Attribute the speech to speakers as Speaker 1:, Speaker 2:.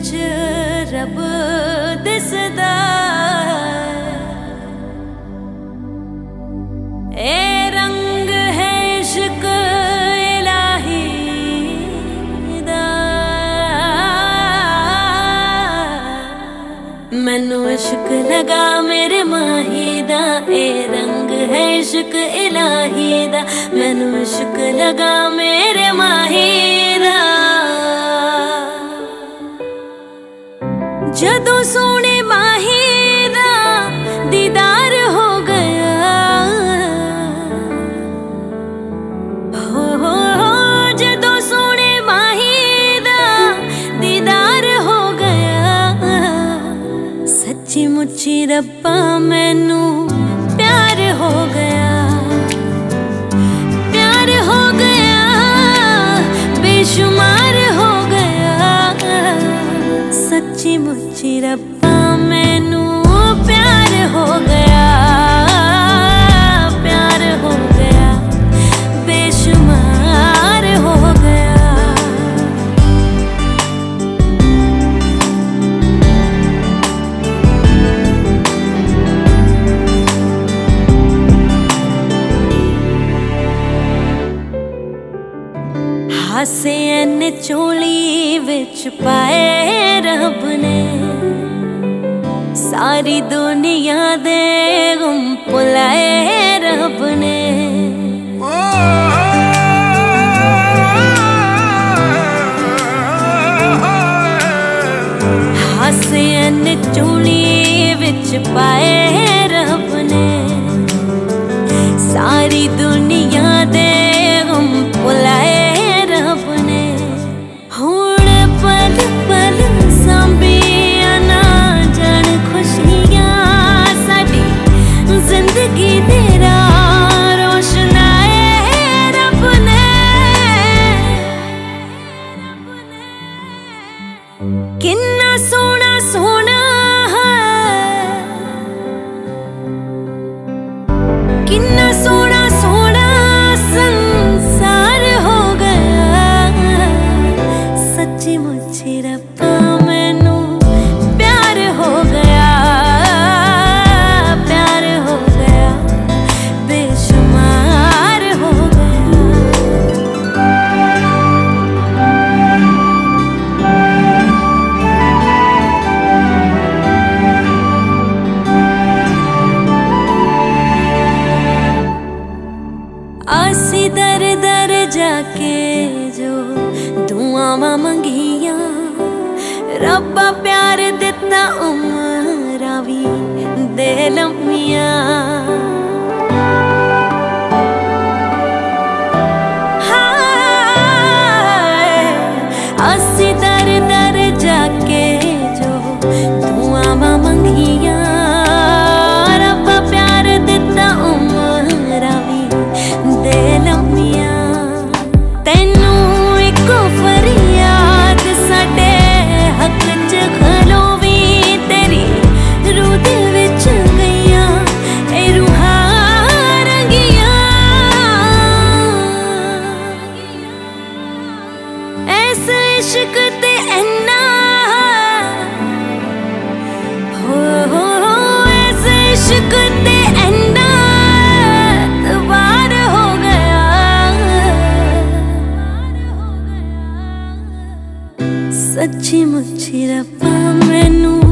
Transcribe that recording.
Speaker 1: S ਵਿੱਚ ਰੱਬ ਦਿਸਦਾ ਏ ਰੰਗ ਹੈ ਇਸ਼ਕ ਇਲਾਹੀ ਦਾ। ਮੈਨੂੰ ਇਸ਼ਕ ਲਗਾ ਮੇਰੇ ਮਾਹੀ ਦਾ। ਇਹ ਰੰਗ ਹੈ ਇਸ਼ਕ ਇਲਾਹੀ ਦਾ। ਮੈਨੂੰ ਇਸ਼ਕ ਲਗਾ ਮੇਰੇ ਮਾਹੀ ਦਾ ਸੋਹਣੇ ਮਾਹੀ ਦਾ ਦੀਦਾਰ ਹੋ ਗਿਆ। ਹੋ ਹੋ, ਜਦੋਂ ਸੋਹਣੇ ਮਾਹੀ ਦਾ ਦੀਦਾਰ ਹੋ ਗਿਆ। ਸੱਚੀ ਮੁੱਚੀ ਰੱਬਾ, ਮੈਨੂੰ ਪਿਆਰ ਹੋ ਗਿਆ। ਹਾਸੇ ਐਨ ਚੋਲੀ ਵਿੱਚ ਪਾਏ ਰੱਬ ਨੇ। ਸਾਰੀ ਦੁਨੀਆ ਦੇ ਗਮ ਭੁਲਾਏ ਰੱਬ ਨੇ। ਹਾਸੇ ਚੋਲੀ ਵਿੱਚ ਪਾਏ ਸੋਹਣਾ ਸੋਹਣਾ ਕੇ ਜੋ ਦੁਆਵਾਂ ਮੰਗੀਆਂ। ਰੱਬਾ ਪਿਆਰ ਦਿੱਤਾ ਉਮਰਾਂ ਵੀ ਦੇ ਲੰਮੀਆਂ। ਅਸੀਂ ਦਰ ਦਰ ਜਾ ਕੇ ਜੋ ਦੁਆਵਾਂ ਮੰਗੀਆਂ। ਸੱਚੀ ਮੁੱਚੀ ਰੱਬਾ ਮੈਨੂੰ